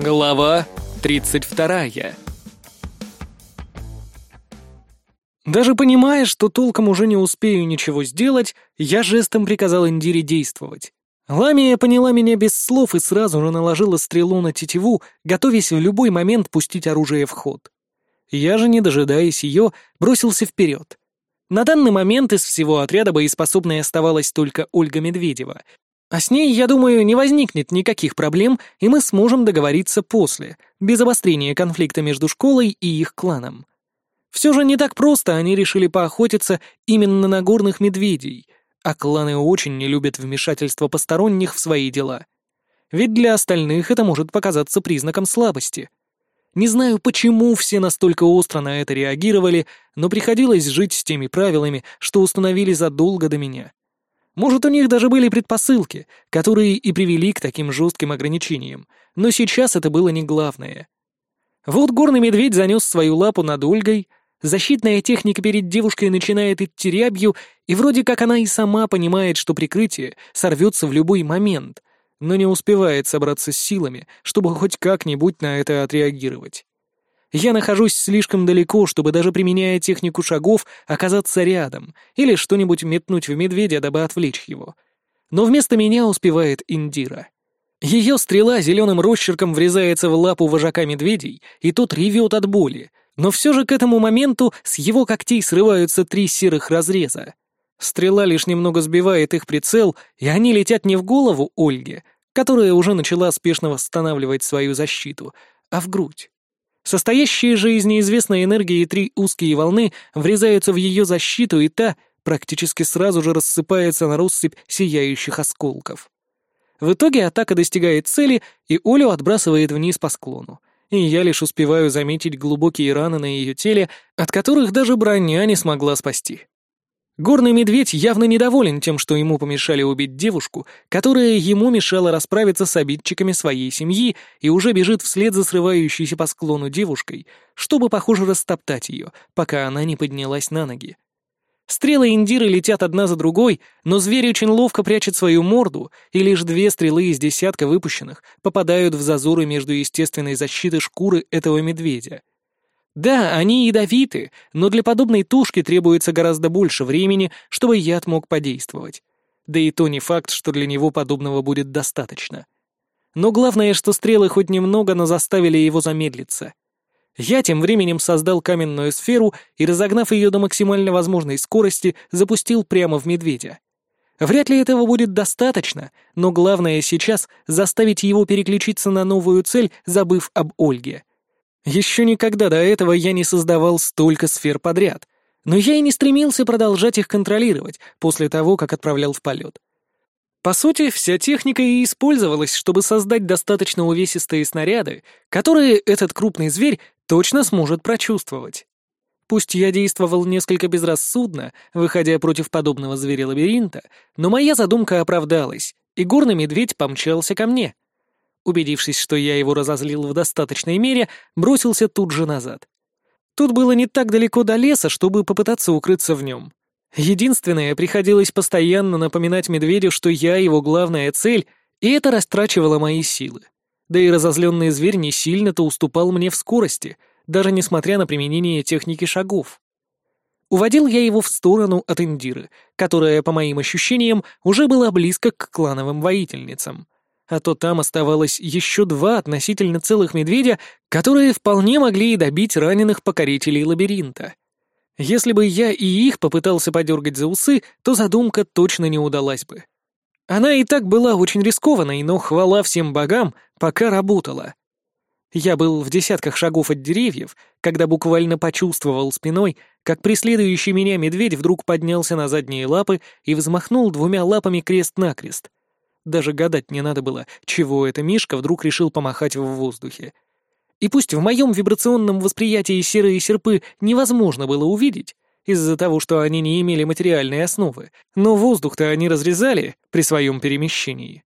Глава 32 Даже понимая, что толком уже не успею ничего сделать, я жестом приказал Индире действовать. Ламия поняла меня без слов и сразу же наложила стрелу на тетиву, готовясь в любой момент пустить оружие в ход. Я же, не дожидаясь ее, бросился вперед. На данный момент из всего отряда боеспособной оставалась только Ольга Медведева, а с ней, я думаю, не возникнет никаких проблем, и мы сможем договориться после, без обострения конфликта между школой и их кланом. Все же не так просто они решили поохотиться именно на горных медведей, а кланы очень не любят вмешательства посторонних в свои дела. Ведь для остальных это может показаться признаком слабости. Не знаю, почему все настолько остро на это реагировали, но приходилось жить с теми правилами, что установили задолго до меня. Может, у них даже были предпосылки, которые и привели к таким жестким ограничениям, но сейчас это было не главное. Вот горный медведь занес свою лапу над Ольгой, защитная техника перед девушкой начинает идти рябью, и вроде как она и сама понимает, что прикрытие сорвется в любой момент, но не успевает собраться с силами, чтобы хоть как-нибудь на это отреагировать. Я нахожусь слишком далеко, чтобы даже применяя технику шагов оказаться рядом или что-нибудь метнуть в медведя, дабы отвлечь его. Но вместо меня успевает Индира. Ее стрела зеленым росчерком врезается в лапу вожака медведей, и тот ревет от боли, но все же к этому моменту с его когтей срываются три серых разреза. Стрела лишь немного сбивает их прицел, и они летят не в голову Ольге, которая уже начала спешно восстанавливать свою защиту, а в грудь. Состоящие же из неизвестной энергии три узкие волны врезаются в ее защиту, и та практически сразу же рассыпается на россыпь сияющих осколков. В итоге атака достигает цели, и Олю отбрасывает вниз по склону. И я лишь успеваю заметить глубокие раны на ее теле, от которых даже броня не смогла спасти. Горный медведь явно недоволен тем, что ему помешали убить девушку, которая ему мешала расправиться с обидчиками своей семьи и уже бежит вслед за срывающейся по склону девушкой, чтобы, похоже, растоптать ее, пока она не поднялась на ноги. Стрелы Индиры летят одна за другой, но зверь очень ловко прячет свою морду, и лишь две стрелы из десятка выпущенных попадают в зазоры между естественной защитой шкуры этого медведя. Да, они ядовиты, но для подобной тушки требуется гораздо больше времени, чтобы яд мог подействовать. Да и то не факт, что для него подобного будет достаточно. Но главное, что стрелы хоть немного, но заставили его замедлиться. Я тем временем создал каменную сферу и, разогнав ее до максимально возможной скорости, запустил прямо в медведя. Вряд ли этого будет достаточно, но главное сейчас заставить его переключиться на новую цель, забыв об Ольге. Еще никогда до этого я не создавал столько сфер подряд, но я и не стремился продолжать их контролировать после того, как отправлял в полет. По сути, вся техника и использовалась, чтобы создать достаточно увесистые снаряды, которые этот крупный зверь точно сможет прочувствовать. Пусть я действовал несколько безрассудно, выходя против подобного зверя-лабиринта, но моя задумка оправдалась, и горный медведь помчался ко мне — Убедившись, что я его разозлил в достаточной мере, бросился тут же назад. Тут было не так далеко до леса, чтобы попытаться укрыться в нем. Единственное, приходилось постоянно напоминать медведю, что я его главная цель, и это растрачивало мои силы. Да и разозленный зверь не сильно-то уступал мне в скорости, даже несмотря на применение техники шагов. Уводил я его в сторону от Индиры, которая, по моим ощущениям, уже была близко к клановым воительницам — а то там оставалось еще два относительно целых медведя, которые вполне могли и добить раненых покорителей лабиринта. Если бы я и их попытался подергать за усы, то задумка точно не удалась бы. Она и так была очень рискованной, но хвала всем богам, пока работала. Я был в десятках шагов от деревьев, когда буквально почувствовал спиной, как преследующий меня медведь вдруг поднялся на задние лапы и взмахнул двумя лапами крест-накрест — даже гадать не надо было, чего это Мишка вдруг решил помахать в воздухе. И пусть в моем вибрационном восприятии серые серпы невозможно было увидеть, из-за того, что они не имели материальной основы, но воздух-то они разрезали при своем перемещении.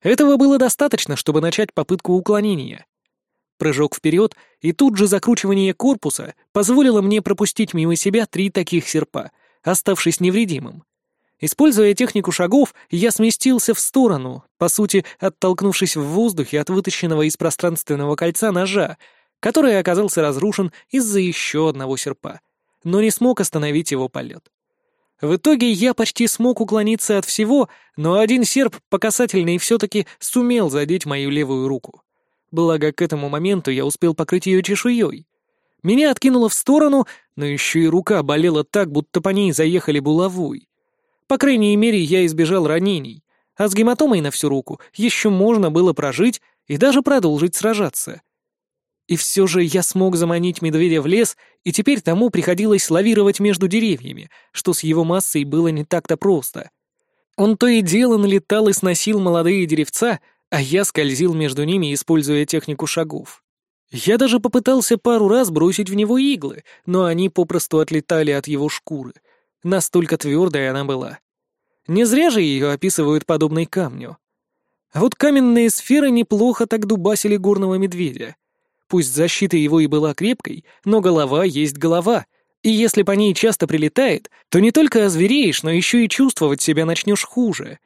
Этого было достаточно, чтобы начать попытку уклонения. Прыжок вперед и тут же закручивание корпуса позволило мне пропустить мимо себя три таких серпа, оставшись невредимым. Используя технику шагов, я сместился в сторону, по сути, оттолкнувшись в воздухе от вытащенного из пространственного кольца ножа, который оказался разрушен из-за еще одного серпа, но не смог остановить его полет. В итоге я почти смог уклониться от всего, но один серп по касательной все-таки сумел задеть мою левую руку. Благо, к этому моменту я успел покрыть ее чешуей. Меня откинуло в сторону, но еще и рука болела так, будто по ней заехали булавой. По крайней мере, я избежал ранений, а с гематомой на всю руку еще можно было прожить и даже продолжить сражаться. И все же я смог заманить медведя в лес, и теперь тому приходилось лавировать между деревьями, что с его массой было не так-то просто. Он то и дело налетал и сносил молодые деревца, а я скользил между ними, используя технику шагов. Я даже попытался пару раз бросить в него иглы, но они попросту отлетали от его шкуры. Настолько твердая она была. Не зря же ее описывают подобной камню. А вот каменные сферы неплохо так дубасили горного медведя. Пусть защита его и была крепкой, но голова есть голова, и если по ней часто прилетает, то не только озвереешь, но еще и чувствовать себя начнешь хуже.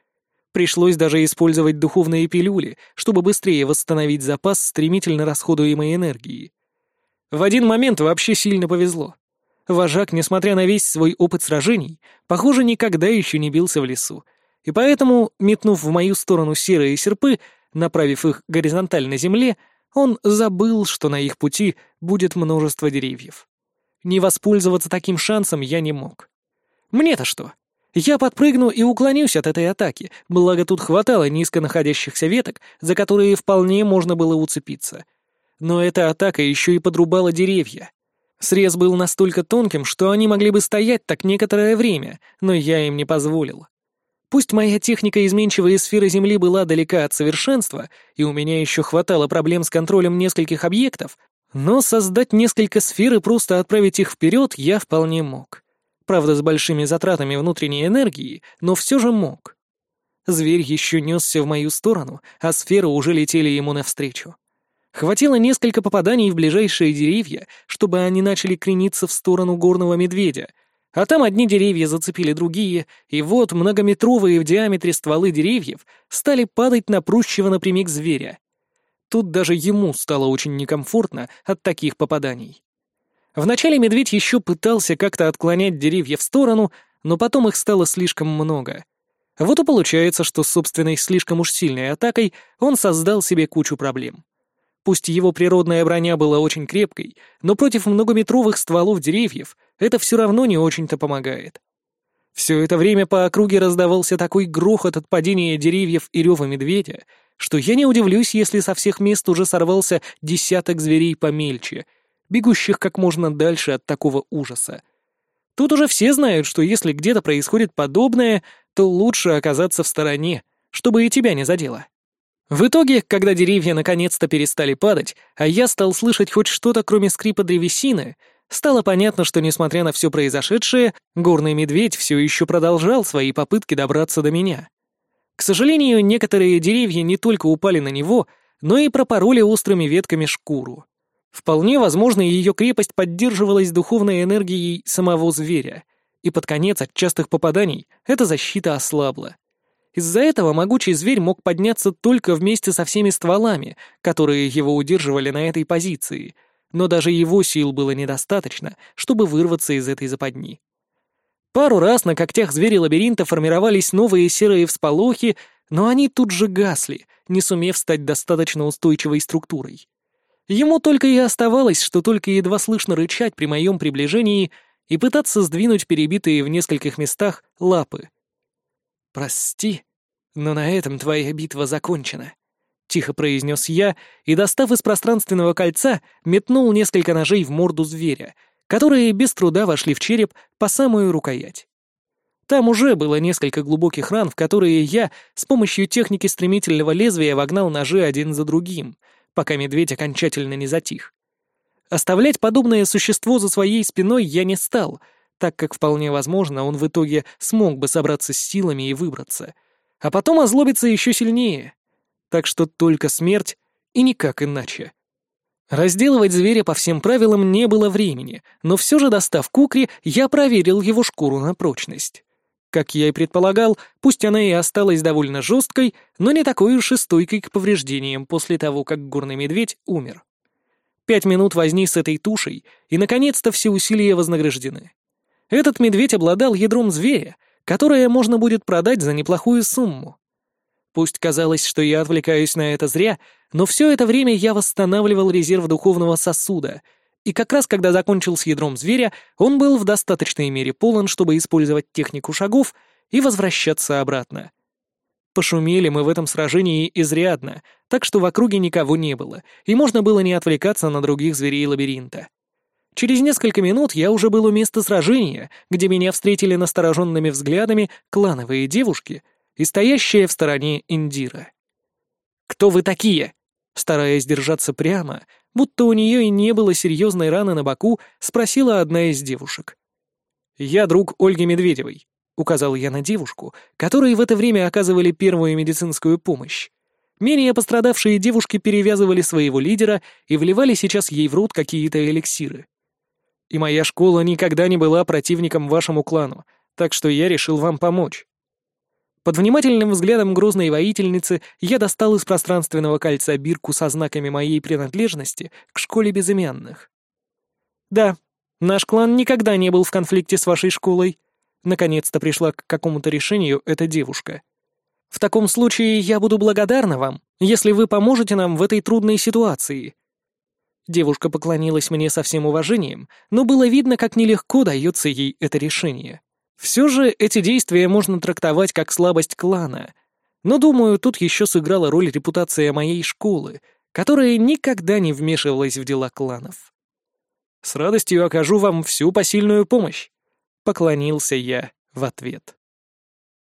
Пришлось даже использовать духовные пилюли, чтобы быстрее восстановить запас стремительно расходуемой энергии. В один момент вообще сильно повезло. Вожак, несмотря на весь свой опыт сражений, похоже, никогда еще не бился в лесу, и поэтому, метнув в мою сторону серые серпы, направив их горизонтально земле, он забыл, что на их пути будет множество деревьев. Не воспользоваться таким шансом я не мог. Мне-то что? Я подпрыгну и уклонюсь от этой атаки, благо тут хватало низко находящихся веток, за которые вполне можно было уцепиться. Но эта атака еще и подрубала деревья. Срез был настолько тонким, что они могли бы стоять так некоторое время, но я им не позволил. Пусть моя техника изменчивой сферы Земли была далека от совершенства, и у меня еще хватало проблем с контролем нескольких объектов, но создать несколько сфер и просто отправить их вперед я вполне мог. Правда, с большими затратами внутренней энергии, но все же мог. Зверь еще несся в мою сторону, а сферы уже летели ему навстречу. Хватило несколько попаданий в ближайшие деревья, чтобы они начали крениться в сторону горного медведя, а там одни деревья зацепили другие, и вот многометровые в диаметре стволы деревьев стали падать на прущего напрямик зверя. Тут даже ему стало очень некомфортно от таких попаданий. Вначале медведь еще пытался как-то отклонять деревья в сторону, но потом их стало слишком много. Вот и получается, что собственной слишком уж сильной атакой он создал себе кучу проблем. Пусть его природная броня была очень крепкой, но против многометровых стволов деревьев это все равно не очень-то помогает. Все это время по округе раздавался такой грохот от падения деревьев и рева медведя, что я не удивлюсь, если со всех мест уже сорвался десяток зверей помельче, бегущих как можно дальше от такого ужаса. Тут уже все знают, что если где-то происходит подобное, то лучше оказаться в стороне, чтобы и тебя не задело. В итоге, когда деревья наконец-то перестали падать, а я стал слышать хоть что-то, кроме скрипа древесины, стало понятно, что, несмотря на все произошедшее, горный медведь все еще продолжал свои попытки добраться до меня. К сожалению, некоторые деревья не только упали на него, но и пропороли острыми ветками шкуру. Вполне возможно, ее крепость поддерживалась духовной энергией самого зверя, и под конец от частых попаданий эта защита ослабла. Из-за этого могучий зверь мог подняться только вместе со всеми стволами, которые его удерживали на этой позиции, но даже его сил было недостаточно, чтобы вырваться из этой западни. Пару раз на когтях зверя-лабиринта формировались новые серые всполохи, но они тут же гасли, не сумев стать достаточно устойчивой структурой. Ему только и оставалось, что только едва слышно рычать при моем приближении и пытаться сдвинуть перебитые в нескольких местах лапы. «Прости, но на этом твоя битва закончена», — тихо произнес я и, достав из пространственного кольца, метнул несколько ножей в морду зверя, которые без труда вошли в череп по самую рукоять. Там уже было несколько глубоких ран, в которые я с помощью техники стремительного лезвия вогнал ножи один за другим, пока медведь окончательно не затих. Оставлять подобное существо за своей спиной я не стал — так как вполне возможно он в итоге смог бы собраться с силами и выбраться, а потом озлобиться еще сильнее. Так что только смерть и никак иначе. Разделывать зверя по всем правилам не было времени, но все же, достав кукри, я проверил его шкуру на прочность. Как я и предполагал, пусть она и осталась довольно жесткой, но не такой уж и стойкой к повреждениям после того, как горный медведь умер. Пять минут возни с этой тушей, и, наконец-то, все усилия вознаграждены. Этот медведь обладал ядром зверя, которое можно будет продать за неплохую сумму. Пусть казалось, что я отвлекаюсь на это зря, но все это время я восстанавливал резерв духовного сосуда — и как раз когда закончил с ядром зверя, он был в достаточной мере полон, чтобы использовать технику шагов и возвращаться обратно. Пошумели мы в этом сражении изрядно, так что в округе никого не было, и можно было не отвлекаться на других зверей лабиринта. Через несколько минут я уже был у места сражения, где меня встретили настороженными взглядами клановые девушки и стоящая в стороне Индира. «Кто вы такие?» Стараясь держаться прямо, будто у нее и не было серьезной раны на боку, спросила одна из девушек. «Я друг Ольги Медведевой», — указал я на девушку, которые в это время оказывали первую медицинскую помощь. Менее пострадавшие девушки перевязывали своего лидера и вливали сейчас ей в рот какие-то эликсиры. И моя школа никогда не была противником вашему клану, так что я решил вам помочь. Под внимательным взглядом грозной воительницы я достал из пространственного кольца бирку со знаками моей принадлежности к школе безымянных. «Да, наш клан никогда не был в конфликте с вашей школой», наконец-то пришла к какому-то решению эта девушка. «В таком случае я буду благодарна вам, если вы поможете нам в этой трудной ситуации». Девушка поклонилась мне со всем уважением, но было видно, как нелегко дается ей это решение. Все же эти действия можно трактовать как слабость клана. Но, думаю, тут еще сыграла роль репутация моей школы, которая никогда не вмешивалась в дела кланов. «С радостью окажу вам всю посильную помощь», — поклонился я в ответ.